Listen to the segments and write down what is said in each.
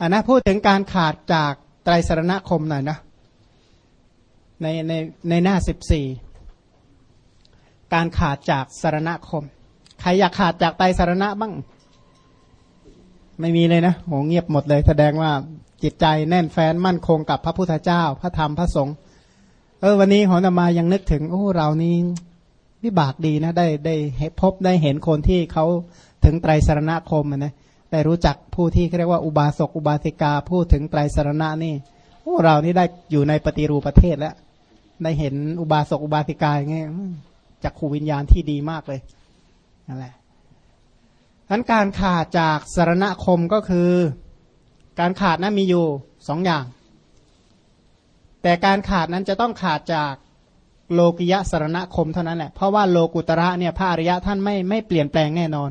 อันนะพูดถึงการขาดจากไตรสรณคมหน่อยนะในในในหน้าสิบสี่การขาดจากสารณคม ใครอยากขาดจากไตรสารณะบ้าง ไม่มีเลยนะโหเงียบหมดเลย แสดงว่าจิตใจแน่นแฟ้นมั่นคงกับพระพุทธเจ้า พระธรรมพระสงฆ์เออวันนี้หอนมายังนึกถึง โอ้เรานี่วิบากดีนะ ได้ได้พบได้เห็นคนที่เขาถึงไตรสรณคมนะ ได้รู้จักผู้ที่เรียกว่าอุบาสกอุบาสิกาพูดถึงไตรสรณะนี่โอ้เรานี่ได้อยู่ในปฏิรูปประเทศแล้ว ได้เห็นอุบาสกอุบาสิกาอย่างเงี้ยจากขูวิญญาณที่ดีมากเลยนั่นแหละนั้นการขาดจากสารณคมก็คือ การขาดนั้นมีอยู่สองอย่าง แต่การขาดนั้นจะต้องขาดจากโลกิยะสารณคมเท่านั้นแหละเพราะว่าโลกุตระเนี่ยพระอริยะท่านไม่ไม่เปลี่ยนแปลงแน่นอน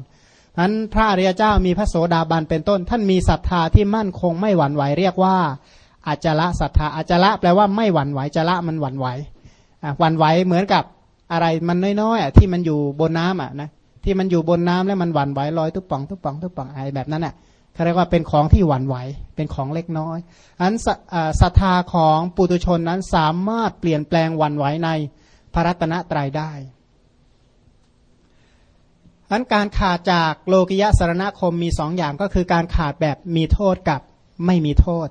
นั้นพระอริยเจ้ามีพระโสดาบันเป็นต้น ท่านมีศรัทธาที่มั่นคงไม่หวั่นไหวเรียกว่าอาจละศรัทธาอาจละแปลว่าไม่หวั่นไหวจละมันหวั่นไหวหวั่นไหวเหมือนกับอะไรมันน้อยๆที่มันอยู่บนน้ำอะนะที่มันอยู่บนน้ำแล้วมันหวั่นไหวลอยตุ๊บป่องตุ๊บป่องตุ๊บป่องอะไรแบบนั้นอะเขาเรียกว่าเป็นของที่หวั่นไหวเป็นของเล็กน้อยอันศรัทธาของปุตุชนนั้นสามารถเปลี่ยนแปลงหวั่นไหวในพระรัตนตรัยได้ อันการขาดจากโลกิยะสารณคมมีสองอย่างก็คือการขาดแบบมีโทษกับไม่มีโทษ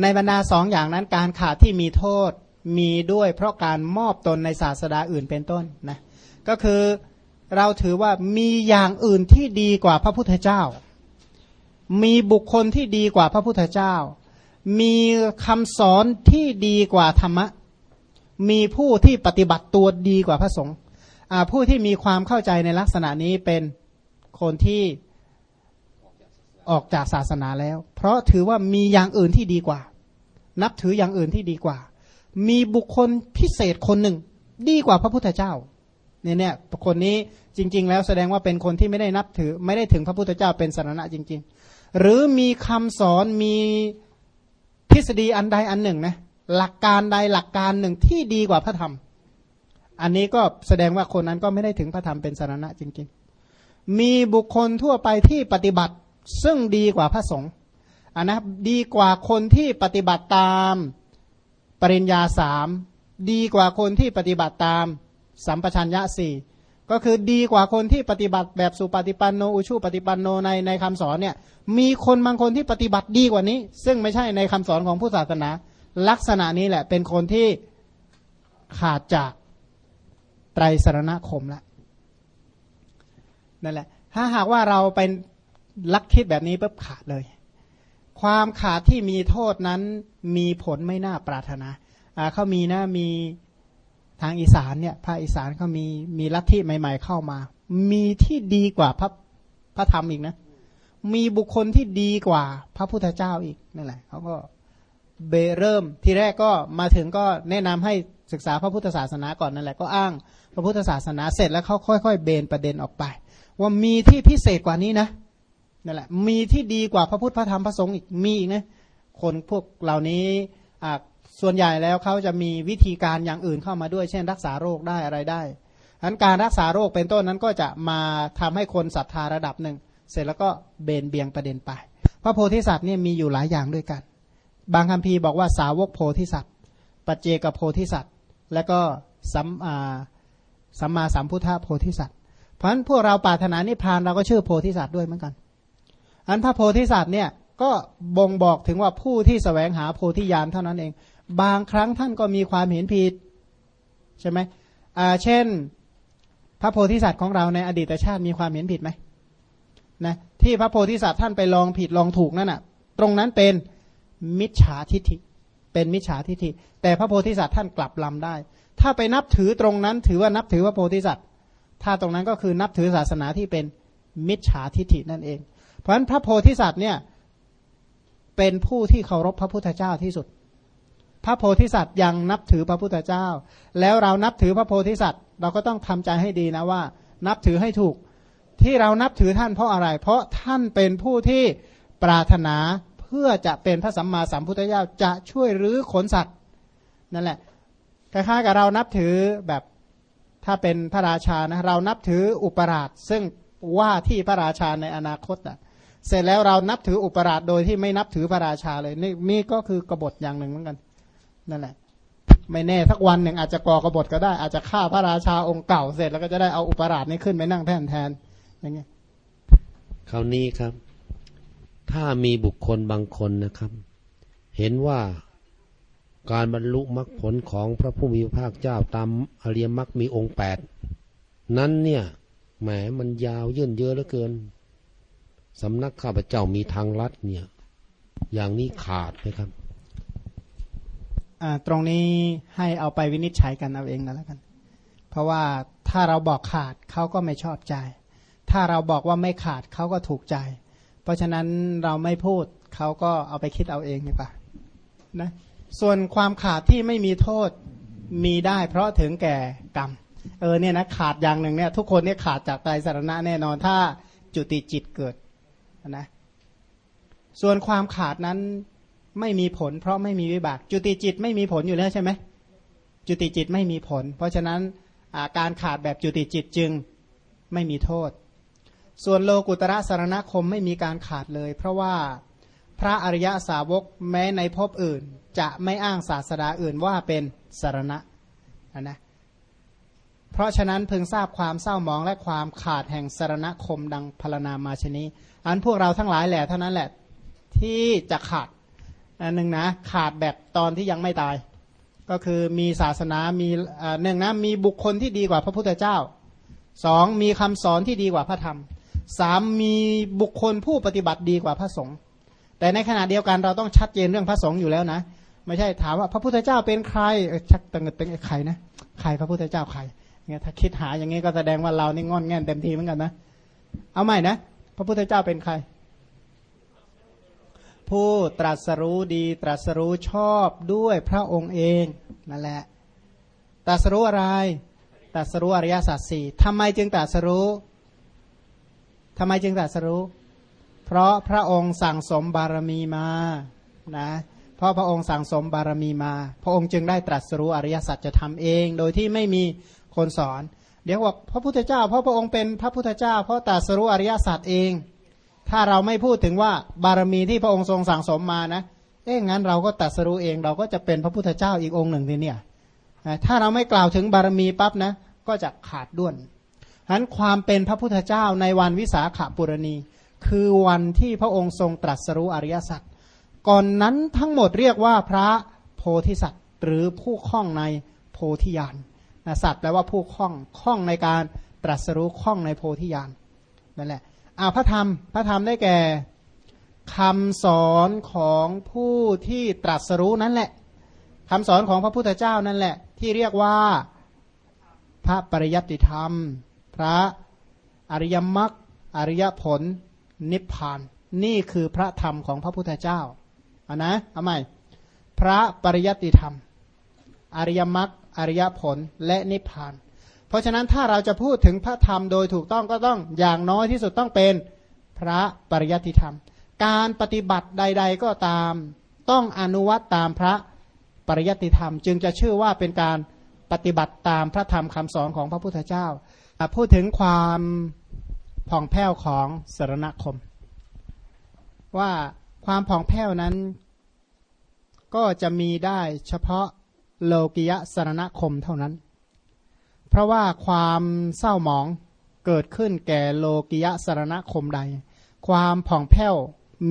ในบรรดาสองอย่างนั้นการขาดที่มีโทษมีด้วยเพราะการมอบตนในศาสดาอื่นเป็นต้นนะก็คือเราถือว่ามีอย่างอื่นที่ดีกว่าพระพุทธเจ้า มีบุคคลที่ดีกว่าพระพุทธเจ้า มีคำสอนที่ดีกว่าธรรมะ มีผู้ที่ปฏิบัติตัวดีกว่าพระสงฆ์ ผู้ที่มีความเข้าใจในลักษณะนี้เป็นคนที่ออกจากศาสนาแล้ว เพราะถือว่ามีอย่างอื่นที่ดีกว่า นับถืออย่างอื่นที่ดีกว่า มีบุคคลพิเศษคนหนึ่ง ดีกว่าพระพุทธเจ้าเนี่ยเนี่ยคนนี้จริง ๆ แล้วแสดงว่าเป็นคนที่ไม่ได้นับถือ ไม่ได้ถึงพระพุทธเจ้าเป็นสารณะจริง ๆ หรือมีคำสอนมีทฤษฎีอันใดอันหนึ่งนะหลักการใดหลักการหนึ่งที่ดีกว่าพระธรรม อันนี้ก็แสดงว่าคนนั้นก็ไม่ได้ถึงพระธรรมเป็นสารณะจริง ๆ มีบุคคลทั่วไปที่ปฏิบัติซึ่งดีกว่าพระสงฆ์อันนะดีกว่าคนที่ปฏิบัติตามปริญญาสามดีกว่าคนที่ปฏิบัติตามสัมปชัญญะสี่ก็คือดีกว่าคนที่ปฏิบัติแบบสุปฏิปันโนอุชุปฏิปันโนในในคำสอนเนี่ยมีคนบางคนที่ปฏิบัติดีกว่านี้ ซึ่งไม่ใช่ในคำสอนของผู้ศาสนา ลักษณะนี้แหละเป็นคนที่ขาดจาก ไตรสรณคมแล้วนั่นแหละ ถ้าหากว่าเราเป็นลักคิดแบบนี้ปุ๊บขาดเลย ความขาดที่มีโทษนั้นมีผลไม่น่าปรารถนาเขามีนะมีทางอีสานเนี่ยภาคอีสานเขามีมีลัทธิใหม่ ๆ เข้ามา มีที่ดีกว่าพระพระธรรมอีกนะ มีบุคคลที่ดีกว่าพระพุทธเจ้าอีกนั่นแหละเขาก็เบเริ่มที่แรกก็มาถึงก็แนะนำให้ศึกษาพระพุทธศาสนาก่อนนั่นแหละก็อ้าง พระพุทธศาสนาเสร็จแล้วเขาค่อย ๆ เบนประเด็นออกไป ว่ามีที่พิเศษกว่านี้นะนั่นแหละมีที่ดีกว่าพระพุทธพระธรรมพระสงฆ์อีกมีอีกนะคนพวกเหล่านี้ส่วนใหญ่แล้วเขาจะมีวิธีการอย่างอื่นเข้ามาด้วย เช่น รักษาโรคได้อะไรได้อันการรักษาโรคเป็นต้นนั้นก็จะมาทำให้คนศรัทธาระดับหนึ่ง เสร็จแล้วก็เบนเบียงประเด็นไป พระโพธิสัตว์เนี่ยมีอยู่หลายอย่างด้วยกัน บางคัมภีร์บอกว่าสาวกโพธิสัตว์ปัจเจกโพธิสัตว์ และก็สัม สัมมาสัมพุทธโพธิสัตว์ เพราะฉะนั้นพวกเราปรารถนานิพพานเราก็ชื่อโพธิสัตว์ด้วยเหมือนกัน อันพระโพธิสัตว์เนี่ยก็บ่งบอกถึงว่าผู้ที่สแสวงหาโพธิญาณเท่านั้นเอง บางครั้งท่านก็มีความเห็นผิดใช่ไหมอ่าเช่น พระโพธิสัตว์ของเราในอดีตชาติมีความเห็นผิดไหมนะที่พระโพธิสัตว์ท่านไปลองผิดลองถูกนั่นน่ะ ตรงนั้นเป็นมิจฉาทิฏฐิ เป็นมิจฉาทิฏฐิ แต่พระโพธิสัตว์ท่านกลับลำได้ ถ้าไปนับถือตรงนั้น ถือว่านับถือพระโพธิสัตว์ ถ้าตรงนั้นก็คือนับถือศาสนาที่เป็นมิจฉาทิฏฐินั่นเอง เพราะฉะนั้นพระโพธิสัตว์เนี่ยเป็นผู้ที่เคารพพระพุทธเจ้าที่สุด พระโพธิสัตว์ยังนับถือพระพุทธเจ้า แล้วเรานับถือพระโพธิสัตว์ เราก็ต้องทำใจให้ดีนะว่า นับถือให้ถูก ที่เรานับถือท่านเพราะอะไร เพราะท่านเป็นผู้ที่ปรารถนาเพื่อจะเป็นพระสัมมาสัมพุทธเจ้าจะช่วยรื้อขนสัตว์นั่นแหละ คล้ายๆกับเรานับถือแบบถ้าเป็นพระราชานะเรานับถืออุปราชซึ่งว่าที่พระราชาในอนาคตอะเสร็จแล้วเรานับถืออุปราชโดยที่ไม่นับถือพระราชาเลยนี่นี่ก็คือกบฏอย่างหนึ่งเหมือนกันนั่นแหละ ไม่แน่สักวันหนึ่งอาจจะก่อกบฏก็ได้ อาจจะฆ่าพระราชาองค์เก่าเสร็จแล้วก็จะได้เอาอุปราชนี้ขึ้นไปนั่งแทนแทนอย่างเงี้ยคราวนี้ครับ ถ้ามีบุคคลบางคนนะครับ เห็นว่า การบรรลุมรรคผลของพระผู้มีพระภาคเจ้าตามอริยมรรคมีองค์แปดนั้นเนี่ยแหมมันยาวยื่นเยอะเหลือเกินสำนักข้าพเจ้ามีทางลัดเนี่ย อย่างนี้ขาดไหมครับตรงนี้ให้เอาไปวินิจฉัยกันเอาเองนะแล้วกัน เพราะว่าถ้าเราบอกขาดเขาก็ไม่ชอบใจ ถ้าเราบอกว่าไม่ขาดเขาก็ถูกใจ เพราะฉะนั้นเราไม่พูดเขาก็เอาไปคิดเอาเองดีกว่านะ ส่วนความขาดที่ไม่มีโทษมีได้ เพราะถึงแก่กรรม เออเนี่ยนะขาดอย่างหนึ่งเนี่ยทุกคนเนี่ยขาดจากไตรสารณะแน่นอนถ้าจุติจิตเกิดนะส่วนความขาดนั้นไม่มีผล เพราะไม่มีวิบาก จุติจิตไม่มีผลอยู่แล้วใช่ไหมจุติจิตไม่มีผล เพราะฉะนั้นการขาดแบบจุติจิตจึงไม่มีโทษ ส่วนโลกุตระสารณคมไม่มีการขาดเลย เพราะว่า พระอริยสาวกแม้ในภพอื่น จะไม่อ้างศาสดาอื่นว่าเป็นสารณะนะเพราะฉะนั้นพึงทราบความเศร้าหมองและความขาดแห่งสารณคมดังพรณนามาชนี้ อันพวกเราทั้งหลายแหละเท่านั้นแหละที่จะขาดอันหนึ่งนะขาดแบบตอนที่ยังไม่ตาย ก็คือมีศาสนามีหนึ่งนะมีบุคคลที่ดีกว่าพระพุทธเจ้าสองมีคำสอนที่ดีกว่าพระธรรมสามมีบุคคลผู้ปฏิบัติดีกว่าพระสงฆ์ แต่ในขณะเดียวกันเราต้องชัดเจนเรื่องพระสงฆ์อยู่แล้วนะ ไม่ใช่ถามว่าพระพุทธเจ้าเป็นใครชักตังเงินตังใครนะใครพระพุทธเจ้าใครเงี้ยถ้าคิดหาอย่างงี้ก็แสดงว่าเรานี่งอนแง่นเต็มทีเหมือนกันนะ เอาใหม่นะ พระพุทธเจ้าเป็นใคร ผู้ตรัสรู้ดี ตรัสรู้ชอบด้วยพระองค์เองนั่นแหละตรัสรู้อะไรตรัสรู้อริยสัจสี่ทำไมจึงตรัสรู้ทำไมจึงตรัสรู้ เพราะพระองค์สั่งสมบารมีมานะเพราะพระองค์สั่งสมบารมีมา พระองค์จึงได้ตรัสรู้อริยสัจจะทำเอง โดยที่ไม่มีคนสอน เดี๋ยวบอกพระพุทธเจ้า เพราะพระองค์เป็นพระพุทธเจ้า เพราะตรัสรู้อริยสัจเอง ถ้าเราไม่พูดถึงว่าบารมีที่พระองค์ทรงสั่งสมมานะเอ๊ะงั้นเราก็ตรัสรู้เอง เราก็จะเป็นพระพุทธเจ้าอีกองค์หนึ่งทีเนี่ยถ้าเราไม่กล่าวถึงบารมีปั๊บนะก็จะขาดด้วนฉะนั้นความเป็นพระพุทธเจ้าในวันวิสาขบุรณี คือวันที่พระองค์ทรงตรัสรู้อริยสัจก่อนนั้นทั้งหมดเรียกว่าพระโพธิสัตว์หรือผู้คล้องในโพธิญาณนะสัตว์แปลว่าผู้คล้องคล้องในการตรัสรู้คล้องในโพธิญาณนั่นแหละอาพระธรรมพระธรรมได้แก่คำสอนของผู้ที่ตรัสรู้นั่นแหละคำสอนของพระพุทธเจ้านั่นแหละ ที่เรียกว่าพระปริยัติธรรม พระอริยมรรคอริยผล นิพพาน นี่คือพระธรรมของพระพุทธเจ้าอ่านะเอาใหม่พระปริยัติธรรม อริยมรรคอริยผลและนิพพาน เพราะฉะนั้นถ้าเราจะพูดถึงพระธรรมโดยถูกต้องก็ต้องอย่างน้อยที่สุดต้องเป็นพระปริยัติธรรม การปฏิบัติใด ๆ ก็ตาม ต้องอนุวัตตามพระปริยัติธรรม จึงจะชื่อว่าเป็นการปฏิบัติตามพระธรรมคำสอนของพระพุทธเจ้า พูดถึงความ ผ่องแผ้วของสารณคม ว่าความผ่องแผ้วนั้น ก็จะมีได้เฉพาะโลกิยะสารณคมเท่านั้น เพราะว่าความเศร้าหมองเกิดขึ้นแก่โลกิยะสารณคมใด ความผ่องแผ้ว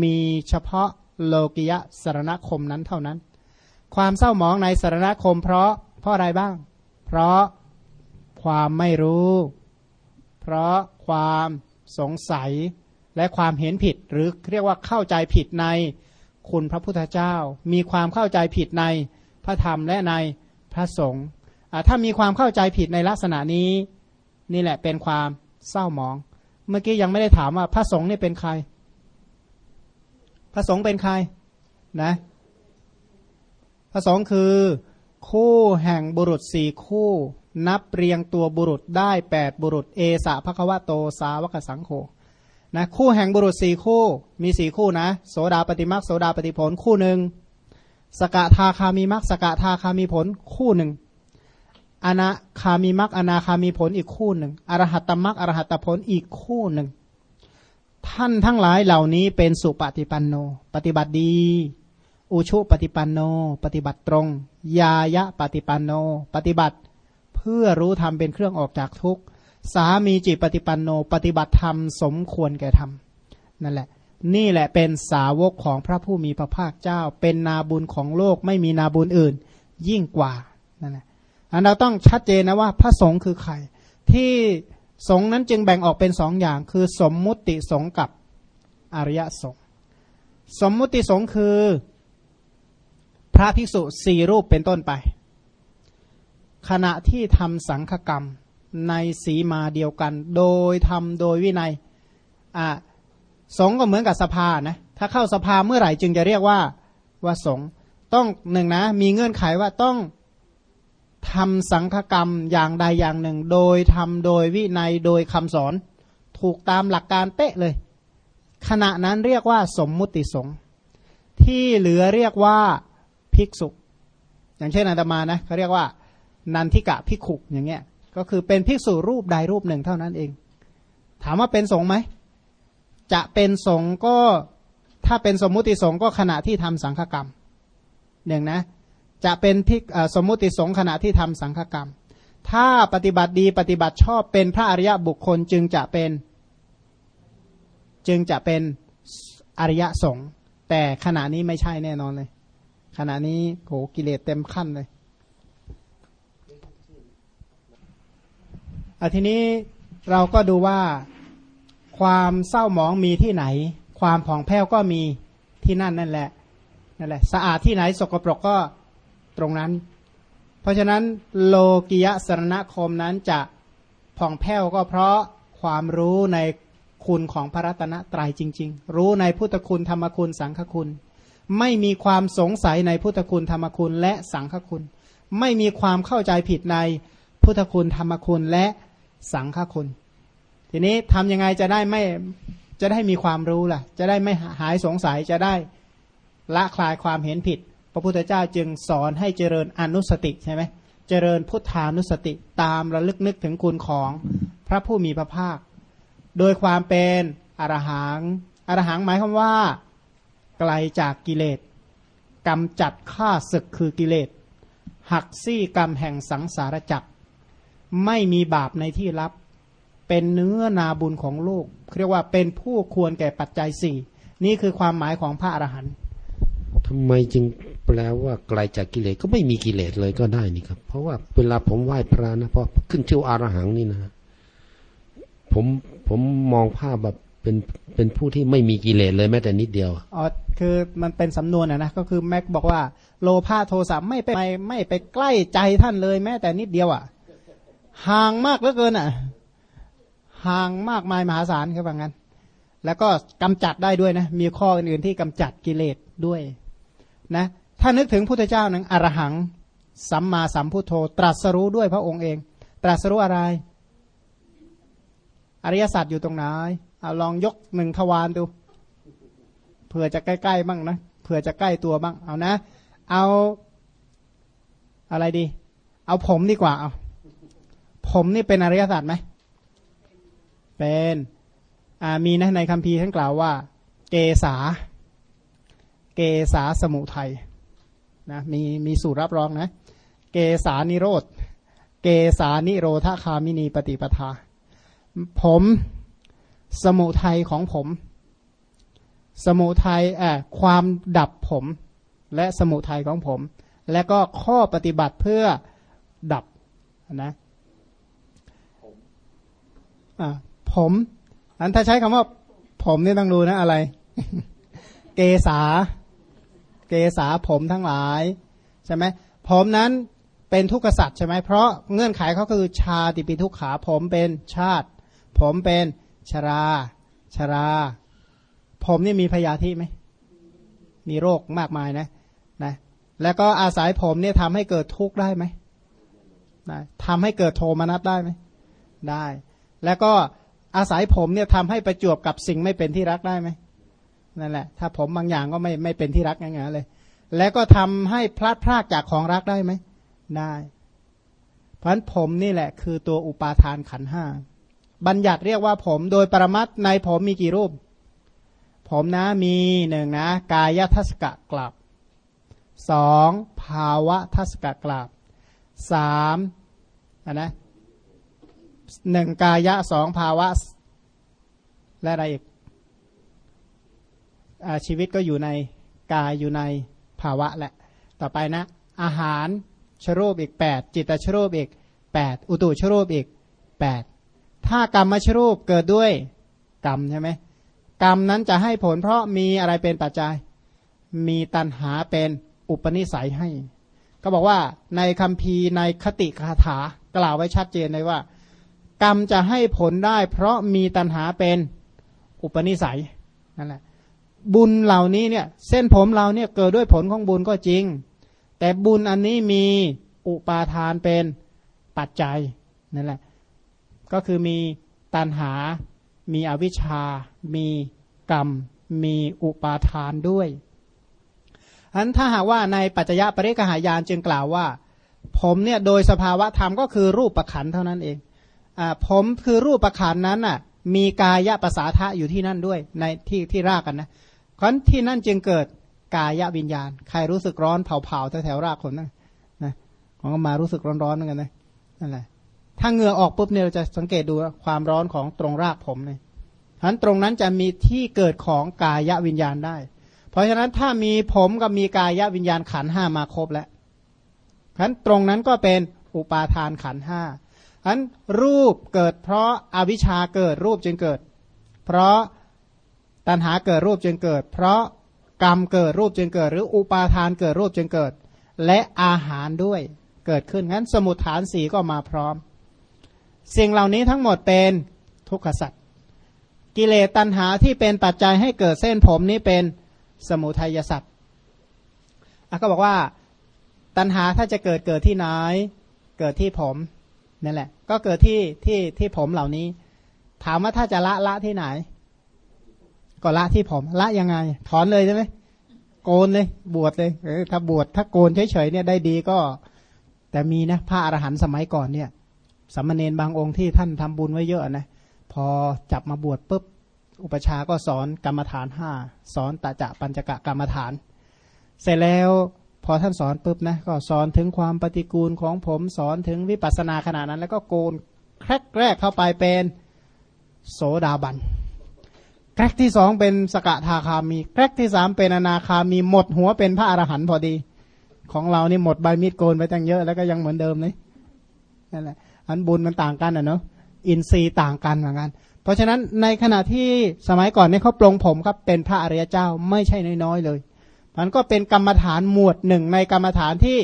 มีเฉพาะโลกิยะสารณคมนั้นเท่านั้น ความเศร้าหมองในสารณคม เพราะเพราะอะไรบ้าง เพราะความไม่รู้ เพราะความ สงสัยและความเห็นผิดหรือเรียกว่าเข้าใจผิดในคุณพระพุทธเจ้า มีความเข้าใจผิดในพระธรรมและในพระสงฆ์ถ้ามีความเข้าใจผิดในลักษณะนี้ นี่แหละเป็นความเศร้าหมอง เมื่อกี้ยังไม่ได้ถามว่าพระสงฆ์นี่เป็นใคร พระสงฆ์เป็นใครนะ พระสงฆ์คือ คู่แห่งบุรุษสี่คู่ นับเรียงตัวบุรุษได้แปดบุรุษ เอสะภควะโตสาวกสังโฆนะคู่แห่งบุรุษสี่คู่มีสี่คู่นะ โสดาปฏิมักโสดาปฏิผลคู่หนึ่งสกทาคามีมักสกทาคามีผลคู่หนึ่งอนาคามีมักอนาคามีผลอีกคู่หนึ่งอรหัตตมักอรหัตตผลอีกคู่หนึ่ง ท่านทั้งหลายเหล่านี้เป็นสุปฏิปันโน ปฏิบัติดี อุชุปฏิปันโน ปฏิบัติตรง ยายะปฏิปันโน ปฏิบัติ พื่อรู้ธรรมเป็นเครื่องออกจากทุกข์ สามีจิตปฏิปันโน ปฏิบัติธรรมสมควรแก่ธรรมนั่นแหละ นี่แหละเป็นสาวกของพระผู้มีพระภาคเจ้า เป็นนาบุญของโลกไม่มีนาบุญอื่น ยิ่งกว่านั่นแหละอันเราต้องชัดเจนนะว่าพระสงฆ์คือใคร ที่สงฆ์นั้นจึงแบ่งออกเป็นสองอย่าง คือสมมุติสงฆ์กับอริยสงฆ์สมมุติสงฆ์คือพระภิกษุสี่รูปเป็นต้นไป ขณะที่ทำสังฆกรรมในสีมาเดียวกัน โดยทำโดยวินัยอ่าสงก็เหมือนกับสภานะถ้าเข้าสภาเมื่อไหร่จึงจะเรียกว่าว่าสงต้องหนึ่งนะ มีเงื่อนไขว่าต้องทำสังฆกรรมอย่างใดอย่างหนึ่ง โดยทำโดยวินัยโดยคำสอน ถูกตามหลักการเป๊ะเลย ขณะนั้นเรียกว่าสมมุติสงฆ์ที่เหลือเรียกว่าภิกษุ อย่างเช่นอาตมานะเขาเรียกว่า นันทิกะภิขุอย่างเงี้ย ก็คือเป็นภิกษุรูปใดรูปหนึ่งเท่านั้นเอง ถามว่าเป็นสงฆ์ไหม จะเป็นสงฆ์ก็ถ้าเป็นสมมุติสงฆ์ก็ขณะที่ทำสังฆกรรมหนึ่งนะ จะเป็นพิกสมมุติสงฆ์ขณะที่ทำสังฆกรรม ถ้าปฏิบัติดีปฏิบัติชอบเป็นพระอริยบุคคลจึงจะเป็น จึงจะเป็นอริยสงฆ์แต่ขณะนี้ไม่ใช่แน่นอนเลย ขณะนี้โหกิเลสเต็มขั้นเลย อาทีนี้เราก็ดูว่าความเศร้าหมองมีที่ไหน ความผ่องแผ้วก็มีที่นั่นนั่นแหละนั่นแหละ สะอาดที่ไหนสกปรกก็ตรงนั้น เพราะฉะนั้นโลกิยสรณคมนั้นจะผ่องแผ้วก็เพราะความรู้ในคุณของพระรัตนตรัยจริง ๆ รู้ในพุทธคุณธรรมคุณสังฆคุณ ไม่มีความสงสัยในพุทธคุณธรรมคุณและสังฆคุณ ไม่มีความเข้าใจผิดในพุทธคุณธรรมคุณและ สังฆคุณ ทีนี้ทำยังไงจะได้ไม่จะได้มีความรู้ล่ะ จะได้ไม่หายสงสัยจะได้ละคลายความเห็นผิด พระพุทธเจ้าจึงสอนให้เจริญอนุสติใช่ไหมเจริญพุทธานุสติตามระลึกนึกถึงคุณของพระผู้มีพระภาค โดยความเป็นอรหังอรหังหมายความว่า ไกลจากกิเลสกำจัดข้าศึกคือกิเลสหักซี่กรรมแห่งสังสารจักร ไม่มีบาปในที่รับ เป็นเนื้อนาบุญของโลกเรียกว่าเป็นผู้ควรแก่ปัจจัยสี่นี่คือความหมายของพระอรหันต์ทำไมจึงแปลว่าไกลจากกิเลสก็ไม่มีกิเลสเลยก็ได้นี่ครับ เพราะว่าเวลาผมไหว้พระนะเพราะขึ้นชื่ออารหังนี่นะผมผมมองภาพแบบเป็นเป็นผู้ที่ไม่มีกิเลสเลยแม้แต่นิดเดียวอ๋อคือมันเป็นสำนวนนะนะก็คือแม็กบอกว่า โลภะโทสะไม่ไปไม่ไปใกล้ใจท่านเลยแม้แต่นิดเดียวอะ ห่างมากเหลือเกินอะ ห่างมากมายมหาศาลครับว่างั้น แล้วก็กำจัดได้ด้วยนะ มีข้ออื่นๆที่กำจัดกิเลสด้วยนะ ถ้านึกถึงพุทธเจ้าหนึ่งอรหัง สัมมาสัมพุทโธ ตรัสรู้ด้วยพระองค์เอง ตรัสรู้อะไร อริยสัจอยู่ตรงไหนเอาลองยกหนึ่งทวารดู เผื่อจะใกล้ๆบ้างนะ เผื่อจะใกล้ตัวบ้าง เอานะ เอาอะไรดี เอาผมดีกว่า เอา ผมนี่เป็นอริยสัจไหม เป็นมีนะในคัมภีร์ท่านกล่าวว่า เกษา เกษาสมุทัยนะมีมีสูตรรับรองนะ เกษานิโรธ เกษานิโรธาคามินีปฏิปทา ผมสมุทัยของผม สมุทัยแอบความดับผม และสมุทัยของผม และก็ข้อปฏิบัติเพื่อดับนะ ผมอันถ้าใช้คำว่า ผมนี่ต้องรู้นะอะไร เกษาเกษาผมทั้งหลายใช่ไหมผมนั้นเป็นทุกขสัตว์ใช่ไหมเพราะเงื่อนไขเขาคือชาติปีทุกขาผมเป็นชาติ ผมเป็นชรา ชรา ผมนี่มีพยาธิไหมมีโรคมากมายนะนะแล้วก็อาศัยผมเนี่ยทำให้เกิดทุกข์ได้ไหมนะทำให้เกิดโทมนัสได้ไหมได้ แล้วก็อาศัยผมเนี่ยทำให้ประจวบกับสิ่งไม่เป็นที่รักได้ไหมนั่นแหละ ถ้าผมบางอย่างก็ไม่ไม่เป็นที่รักง่ายๆเลย แล้วก็ทำให้พลาดพลาดจากของรักได้ไหมได้ เพราะฉะนั้นผมนี่แหละ คือตัวอุปาทานขันห้าบัญญัติเรียกว่าผมโดยปรมัตในผมมีกี่รูป ผมนะมีหนึ่งนะ กายทัศกะกลับสองภาวะทัศกะกลับสามนนะ หนึ่งกายะสองภาวะ และอะไรอีกชีวิตก็อยู่ในกายอยู่ในภาวะแหละ ต่อไปนะ อาหารชรูปอีกแปดจิตชรูปอีกแปดอุตุชรูปอีกแปดถ้ากรรมชรูปเกิดด้วยกรรมใช่ไหมกรรมนั้นจะให้ผลเพราะมีอะไรเป็นปัจจัย มีตันหาเป็นอุปนิสัยให้ ก็บอกว่าในคำพีในคติคาถากล่าวไว้ชัดเจนเลยว่า กรรมจะให้ผลได้ เพราะมีตันหาเป็นอุปนิสัยนั่นแหละบุญเหล่านี้เนี่ย เส้นผมเราเนี่ยเกิดด้วยผลของบุญก็จริง แต่บุญอันนี้มีอุปาทานเป็นปัจจัยนั่นแหละ ก็คือมีตันหา มีอวิชชา มีกรรม มีอุปาทานด้วยอันถ้าหากว่าในปัจจยปริกหายานจึงกล่าวว่า ผมเนี่ยโดยสภาวะธรรมก็คือรูปประขันเท่านั้นเอง ผมคือรูปประขันนั้นน่ะมีกายะภาษาทะอยู่ที่นั่นด้วยในที่ที่รากกันนะเพราะที่นั่นจึงเกิดกายวิญญาณ ใครรู้สึกร้อนเผาๆแถวๆรากคนนั้นนะของมารู้สึกร้อนๆเหมือนกันนะนั่นแหละถ้าเหงื่อออกปุ๊บเนี่ยเราจะสังเกตดูความร้อนของตรงรากผมเนี่ยฉะนั้นตรงนั้นจะมีที่เกิดของกายวิญญาณได้ เพราะฉะนั้นถ้ามีผมกับมีกายวิญญาณขันห้ามาครบแล้วฉะนั้นตรงนั้นก็เป็นอุปาทานขันห้า ฉะนั้นรูปเกิด เพราะอาวิชชาเกิดรูปจึงเกิด เพราะตัณหาเกิดรูปจึงเกิด เพราะกรรมเกิดรูปจึงเกิด หรืออุปาทานเกิดรูปจึงเกิด และอาหารด้วยเกิดขึ้นงั้นสมุทฐานสีก็มาพร้อม สิ่งเหล่านี้ทั้งหมดเป็นทุกขสัตว์กิเลสตัณหาที่เป็นปัจจัยให้เกิดเส้นผมนี้เป็นสมุทัยสัตว์อะก็บอกว่าตัณหาถ้าจะเกิดเกิดที่ไหนเกิดที่ผม นั่นแหละ ก็เกิดที่ที่ที่ผมเหล่านี้ ถามว่าถ้าจะละละที่ไหน ก็ละที่ผมละยังไง ถอนเลยใช่ไหมโกนเลย บวชเลยเออถ้าบวชถ้าโกนเฉยๆเนี่ยได้ดีก็ แต่มีนะพระอรหันต์สมัยก่อนเนี่ยสัมมาเนบางองค์ที่ท่านทำบุญไว้เยอะนะพอจับมาบวชปุ๊บอุปชาก็สอนกรรมฐานห้าสอนตะจะปัญจกะกรรมฐาน เสร็จแล้ว พอท่านสอนปุ๊บนะก็สอนถึงความปฏิกูลของผมสอนถึงวิปัสสนาขนาดนั้น แล้วก็โกนแครกแรกเข้าไปเป็นโสดาบันแครกที่สองเป็นสกทาคามีแครกที่สามเป็นอนาคามีหมดหัวเป็นพระอรหันต์พอดี ของเรานี่หมดใบมีดโกนไปตั้งเยอะแล้วก็ยังเหมือนเดิมเลยนั่นแหละอันบุญมันต่างกันอะเนาะอินทรีย์ต่างกันเหมือนกัน เพราะฉะนั้นในขณะที่สมัยก่อนเนี่ยเขาปลงผมครับเป็นพระอริยเจ้าไม่ใช่น้อยๆเลย มันก็เป็นกรรมฐานหมวดหนึ่งในกรรมฐานที่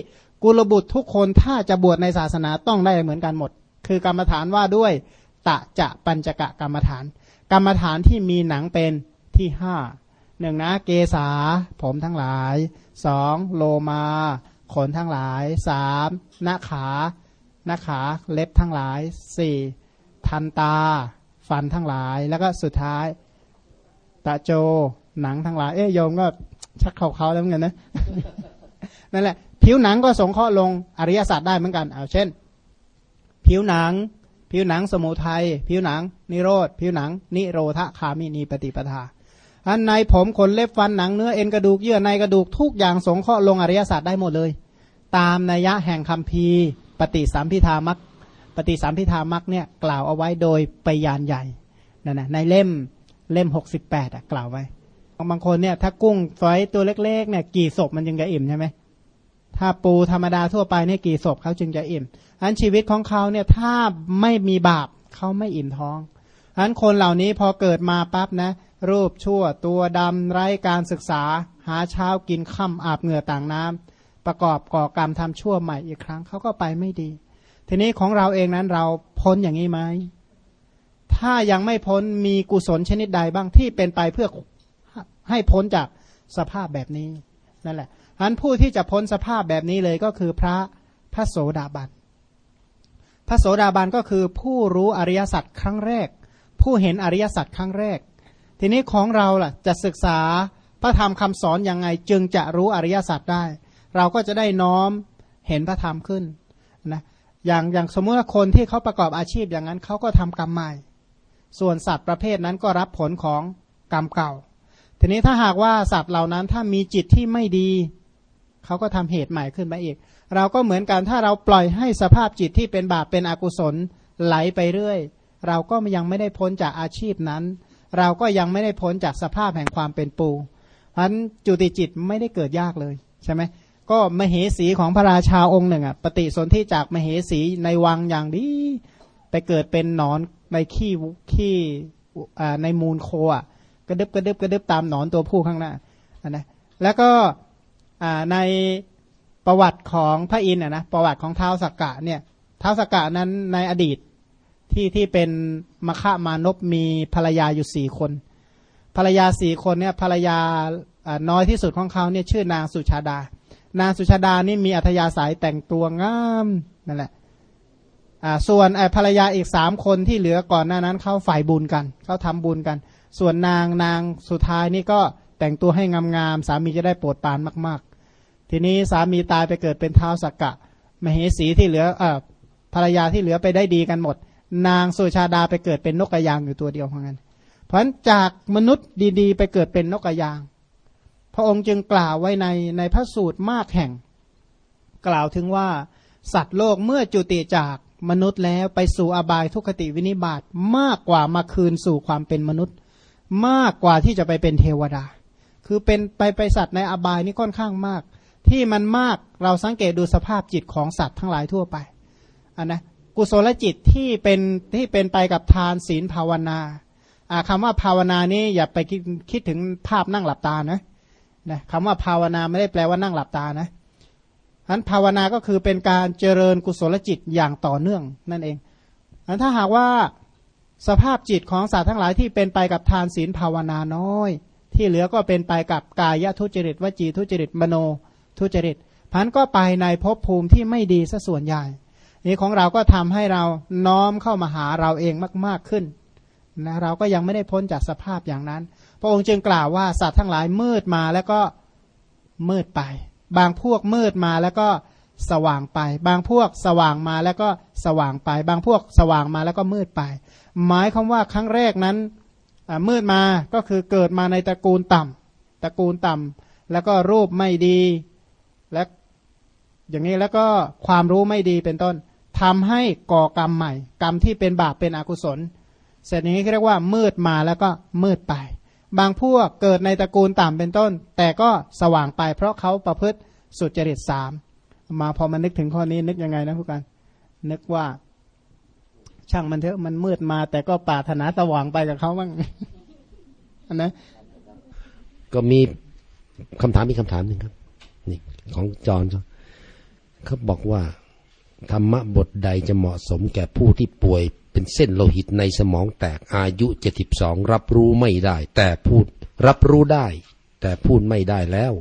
กุลบุตรทุกคนถ้าจะบวชในศาสนาต้องได้เหมือนกันหมด คือกรรมฐานว่าด้วยตะจะปัญจกะกรรมฐาน กรรมฐานที่มีหนังเป็นที่ห้าหนึ่งนะเกษาผมทั้งหลายสองโลมาขนทั้งหลายสามหน้าขาหน้าขาเล็บทั้งหลายสี่ทันตา ฟันทั้งหลาย แล้วก็สุดท้าย ตะโจหนังทั้งหลาย เอ๊ยโยมก็ ชักเขาเขาแล้วเหมือนกันนะนั่นแหละ ผิวหนังก็สงเคราะห์ลงอริยศาสตร์ได้เหมือนกันเอาเช่น ผิวหนัง ผิวหนังสมุทัยผิวหนัง นิโรธผิวหนัง นิโรธคามินีปฏิปทาอันในผมขนเล็บฟันหนังเนื้อเอ็นกระดูกเยื่อในกระดูกทุกอย่างสงเคราะห์ลงอริยศาสตร์ได้หมดเลย ตามนัยยะแห่งคำพีปฏิสามพิธามักปฏิสามพิธามักเนี่ยกล่าวเอาไว้โดยไปยานใหญ่นั่นนะในเล่มเล่มหกสิบแปดกล่าวไว้ บางคนเนี่ยถ้ากุ้งฝอยตัวเล็กๆเนี่ยกี่ศพมันจึงจะอิ่มใช่ไหมถ้าปูธรรมดาทั่วไปเนี่ยกี่ศพเขาจึงจะอิ่มอันชีวิตของเขาเนี่ยถ้าไม่มีบาปเขาไม่อิ่มท้องอันคนเหล่านี้พอเกิดมาปั๊บนะ รูปชั่วตัวดำไร้การศึกษา หาเช้ากินค่ำอาบเหงื่อต่างน้ำประกอบก่อกรรมทำชั่วใหม่อีกครั้งเขาก็ไปไม่ดี ทีนี้ของเราเองนั้นเราพ้นอย่างนี้ไหมถ้ายังไม่พ้นมีกุศลชนิดใดบ้างที่เป็นไปเพื่อ ให้พ้นจากสภาพแบบนี้นั่นแหละอันผู้ที่จะพ้นสภาพแบบนี้เลยก็คือพระพระโสดาบันพระโสดาบันก็คือผู้รู้อริยสัจครั้งแรก ผู้เห็นอริยสัจครั้งแรก ทีนี้ของเราล่ะจะศึกษาพระธรรมคำสอนยังไงจึงจะรู้อริยสัจได้ เราก็จะได้น้อมเห็นพระธรรมขึ้นนะอย่างอย่างสมมติว่าคนที่เขาประกอบอาชีพอย่างนั้นเขาก็ทำกรรมใหม่ ส่วนสัตว์ประเภทนั้นก็รับผลของกรรมเก่า ทีนี้ถ้าหากว่าสัตว์เหล่านั้นถ้ามีจิตที่ไม่ดี เขาก็ทำเหตุใหม่ขึ้นมาอีก เราก็เหมือนกันถ้าเราปล่อยให้สภาพจิตที่เป็นบาปเป็นอกุศลไหลไปเรื่อย เราก็ยังไม่ได้พ้นจากอาชีพนั้น เราก็ยังไม่ได้พ้นจากสภาพแห่งความเป็นปูเพราะนั้นจุติจิตไม่ได้เกิดยากเลยใช่ไหมก็มเหสีของพระราชาองค์หนึ่งอะปฏิสนธิจากมเหสีในวังอย่างดีไปเกิดเป็นนอนในขี้ขี้ในมูลโคอะ ระดึบกระดึบกระดึบตามหนอนตัวผู้ข้างหน้านะแล้วก็ในประวัติของพระอินทร์นะประวัติของเท้าสักกะเนี่ยเท้าสักกะนั้นในอดีตที่ที่เป็นมฆามานพมีภรรยาอยู่สี่คน ภรรยาสี่คนเนี่ยภรรยาน้อยที่สุดของเขาเนี่ยชื่อนางสุชาดา นางสุชาดานี่มีอัธยาศัยแต่งตัวงามนั่นแหละส่วนภรรยาอีกสามคนที่เหลือก่อนหน้านั้นเขาฝ่ายบุญกันเขาทำบุญกัน ส่วนนางนางสุดท้ายนี่ก็แต่งตัวให้งามๆสามีจะได้โปรดปานมาก ๆ ทีนี้สามีตายไปเกิดเป็นเท้าสักกะ มเหสีที่เหลืออภรรยาที่เหลือไปได้ดีกันหมด นางสุชาดาไปเกิดเป็นนกกระยางอยู่ตัวเดียวเพราะงั้นเพราะฉะนั้นจากมนุษย์ดีๆ ไปเกิดเป็นนกกระยาง พระองค์จึงกล่าวไว้ในในพระสูตรมากแห่ง กล่าวถึงว่าสัตว์โลกเมื่อจุติจากมนุษย์แล้วไปสู่อบายทุกขติวินิบาตมากกว่ามาคืนสู่ความเป็นมนุษย์ มากกว่าที่จะไปเป็นเทวดา คือเป็นไปไปสัตว์ในอบายนี่ค่อนข้างมาก ที่มันมากเราสังเกตดูสภาพจิตของสัตว์ทั้งหลายทั่วไปอันนะกุศลจิตที่เป็นที่เป็นไปกับทานศีลภาวนาคำว่าภาวนานี้อย่าไปคิดคิดถึงภาพนั่งหลับตานะนะคำว่าภาวนาไม่ได้แปลว่านั่งหลับตานะนั้นภาวนาก็คือเป็นการเจริญกุศลจิตอย่างต่อเนื่องนั่นเองอันถ้าหากว่า สภาพจิตของสัตว์ทั้งหลายที่เป็นไปกับทานศีลภาวนาน้อย ที่เหลือก็เป็นไปกับกายทุจริตวจีทุจริตมโนทุจริตพันก็ไปในภพภูมิที่ไม่ดีซะส่วนใหญ่ นี่ของเราก็ทำให้เราน้อมเข้ามาหาเราเองมาก ๆขึ้นนะเราก็ยังไม่ได้พ้นจากสภาพอย่างนั้น พระองค์จึงกล่าวว่าสัตว์ทั้งหลายมืดมาแล้วก็มืดไป บางพวกมืดมาแล้วก็ สว่างไป บางพวกสว่างมาแล้วก็สว่างไป บางพวกสว่างมาแล้วก็มืดไป หมายคำว่าครั้งแรกนั้นมืดมาก็คือเกิดมาในตระกูลต่ำตระกูลต่ำแล้วก็รูปไม่ดีและอย่างนี้แล้วก็ความรู้ไม่ดีเป็นต้นทำให้ก่อกรรมใหม่ กรรมที่เป็นบาปเป็นอกุศล เสร็จอย่างนี้เรียกว่ามืดมาแล้วก็มืดไป บางพวกเกิดในตระกูลต่ำเป็นต้น แต่ก็สว่างไปเพราะเขาประพฤติสุจริตสาม มาพอมานึกถึงข้อนี้นึกยังไงนะผู้การนึกว่าช่างมันเถอะมันมืดมา แต่ก็ปาถนาสว่างไปกับเขาบ้างนะก็มีคำถามมีคำถามหนึ่งครับนี่ของจอนเขาบอกว่าธรรมะบทใดจะเหมาะสมแก่ผู้ที่ป่วย เป็นเส้นโลหิตในสมองแตกอายุเจ็ดสิบสองรับรู้ไม่ได้ แต่พูดรับรู้ได้ แต่พูดไม่ได้แล้ว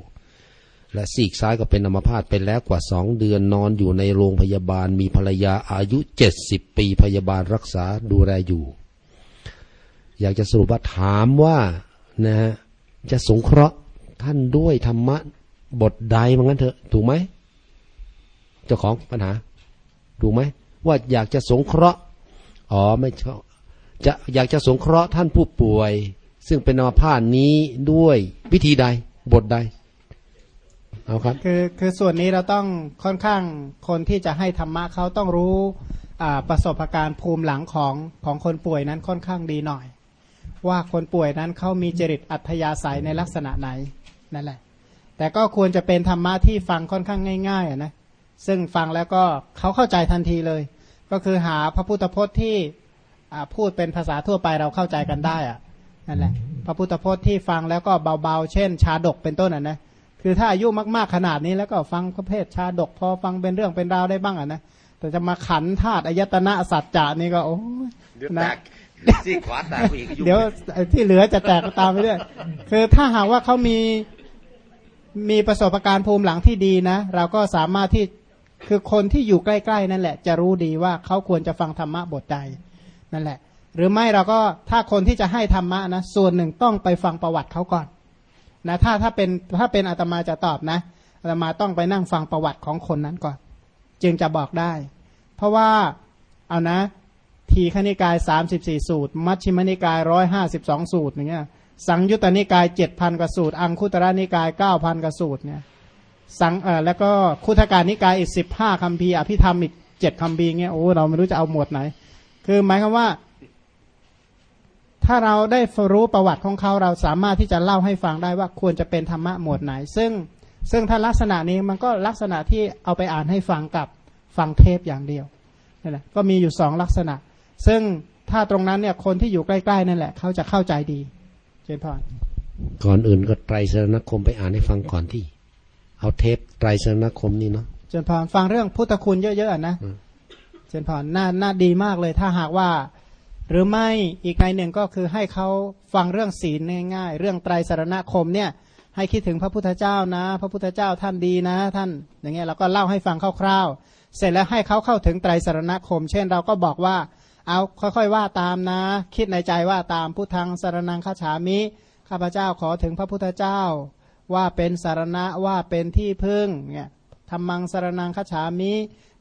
และซีกซ้ายก็เป็นอัมพาตไปแล้วกว่าสองเดือนนอนอยู่ในโรงพยาบาล มีภรรยาอายุเจ็ดสิบปีพยาบาลรักษาดูแลอยู่ อยากจะสรุปว่าถามว่านะฮะจะสงเคราะห์ท่านด้วยธรรมะบทใดมันงั้นเถอะ ถูกไหมเจ้าของปัญหา ถูกไหมว่าอยากจะสงเคราะห์อ๋อไม่ชอบจะอยากจะสงเคราะห์ท่านผู้ป่วย ซึ่งเป็นอัมพาตนี้ด้วยวิธีใดบทใด เอาครับคือคือส่วนนี้เราต้องค่อนข้างคนที่จะให้ธรรมะเขาต้องรู้ประสบการณ์ภูมิหลังของของคนป่วยนั้นค่อนข้างดีหน่อย ว่าคนป่วยนั้นเขามีจริตอัธยาศัยในลักษณะไหนนั่นแหละ แต่ก็ควรจะเป็นธรรมะที่ฟังค่อนข้างง่ายๆนะซึ่งฟังแล้วก็เขาเข้าใจทันทีเลย ก็คือหาพระพุทธพจน์ที่พูดเป็นภาษาทั่วไปเราเข้าใจกันได้อะนั่นแหละ พระพุทธพจน์ที่ฟังแล้วก็เบาๆ เช่น ชาดกเป็นต้นอะนะ คือถ้าอายุมากๆขนาดนี้แล้วก็ฟังประเภทชาดกพอฟังเป็นเรื่องเป็นราวได้บ้างอะนะแต่จะมาขันธาตุอายตนะสัจจะนี่ก็โอ้นะซีขวาแตกอีกเดี๋ยวที่เหลือจะแตกตามไปเรื่อยคือถ้าหากว่าเขามีมีประสบการณ์ภูมิหลังที่ดีนะ เราก็สามารถที่คือคนที่อยู่ใกล้ ๆ นั่นแหละ จะรู้ดีว่าเขาควรจะฟังธรรมะบทใดนั่นแหละ หรือไม่เราก็ถ้าคนที่จะให้ธรรมะนะส่วนหนึ่งต้องไปฟังประวัติเขาก่อน นะถ้าถ้าเป็นถ้าเป็นอาตมาจะตอบนะอาตมาต้องไปนั่งฟังประวัติของคนนั้นก่อน จึงจะบอกได้ เพราะว่าเอานะ ทีขณิกายสามสิบสี่สูตร มัชฌิมนิกายร้อยห้าสิบสองสูตรอย่างเงี้ยสังยุตตนิกายเจ็ดพันกว่าสูตร อังคุตระนิกายเก้าพันกว่าสูตรเนี่ยสังเออแล้วก็คุถการนิกายอีกสิบห้าคำพีร์อภิธรรมอีกเจ็ดคำพีร์เงี้ยโอ้เราไม่รู้จะเอาหมวดไหน คือหมายความว่า ถ้าเราได้รู้ประวัติของเขาเราสามารถที่จะเล่าให้ฟังได้ว่าควรจะเป็นธรรมะหมวดไหน ซึ่งซึ่งถ้าลักษณะนี้มันก็ลักษณะที่เอาไปอ่านให้ฟังกับฟังเทปอย่างเดียวนั่นแหละก็มีอยู่สองลักษณะ ซึ่งถ้าตรงนั้นเนี่ยคนที่อยู่ใกล้ๆนั่นแหละ เขาจะเข้าใจดีเจนพรก่อนอื่นก็ไตรสรณคมไปอ่านให้ฟังก่อนที่ เอาเทปไตรสรณคมนี่เนาะเจนพรฟังเรื่องพุทธคุณเยอะๆนะอืมเจนพรน่าน่าดีมากเลย ถ้าหากว่า หรือไม่อีกในหนึ่งก็คือให้เขาฟังเรื่องศีลง่ายๆ เรื่องไตรสรณคมเนี่ยให้คิดถึงพระพุทธเจ้านะ พระพุทธเจ้าท่านดีนะ ท่าน อย่างเงี้ยเราก็เล่าให้ฟังคร่าวๆ เสร็จแล้วให้เขาเข้าถึงไตรสรณคม เช่นเราก็บอกว่าเอาค่อยๆว่าตามนะ คิดในใจว่าตามพุทธังสรนังคาฉามิข้าพเจ้าขอถึงพระพุทธเจ้า ว่าเป็นสารณะว่าเป็นที่พึ่งเนี่ยธรรมังสารนังคาฉามิ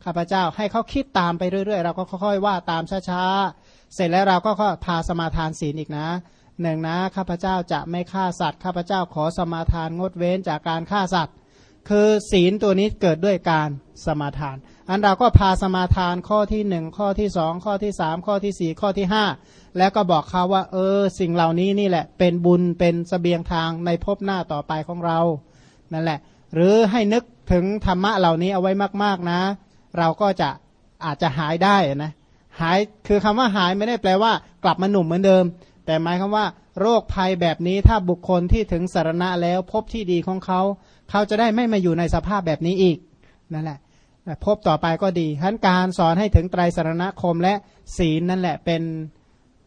ข้าพเจ้าให้เขาคิดตามไปเรื่อยๆ เราก็ค่อยๆว่าตามช้าๆ เสร็จแล้วเราก็พาสมาทานศีลอีกนะหนึ่งนะข้าพเจ้าจะไม่ฆ่าสัตว์ข้าพเจ้าขอสมาทานงดเว้นจากการฆ่าสัตว์ คือศีลตัวนี้เกิดด้วยการสมาทาน อันเราก็พาสมาทานข้อที่หนึ่งข้อที่สองข้อที่สามข้อที่สี่ข้อที่ห้าแล้วก็บอกเขาว่า เออ สิ่งเหล่านี้นี่แหละ เป็นบุญเป็นสเสบียงทางในภพหน้าต่อไปของเรานั่นแหละ หรือให้นึกถึงธรรมะเหล่านี้เอาไว้มาก ๆนะ เราก็จะอาจจะหายได้นะ หายคือคำว่าหายไม่ได้แปลว่า กลับมาหนุ่มเหมือนเดิม แต่หมายควาว่า โรคภัยแบบนี้ถ้าบุคคลที่ถึงสารณะแล้วพบที่ดีของเขา เขาจะได้ไม่มาอยู่ในสภาพแบบนี้อีกนั่นแหละพบต่อไปก็ดีทั้นการสอนให้ถึงไตรสรณคมและศีลนั่นแหละเป็น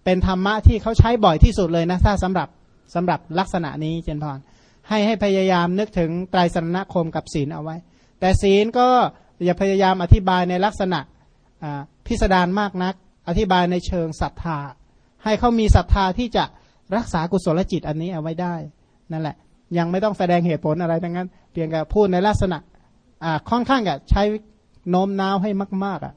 เป็นธรรมะที่เขาใช้บ่อยที่สุดเลยนะถ้าสำหรับสำหรับลักษณะนี้เจนพรให้ให้พยายามนึกถึงไตรสรณคมกับศีลเอาไว้ แต่ศีลก็อย่าพยายามอธิบายในลักษณะ พิสดารมากนัก อธิบายในเชิงศรัทธา ให้เขามีศรัทธาที่จะรักษากุศลจิตอันนี้เอาไว้ได้ นั่นแหละ ยังไม่ต้องแสดงเหตุผลอะไรทั้งนั้น เพียงแต่พูดในลักษณะค่อนข้างจะใช้โน้มน้าวให้มาก ๆอะ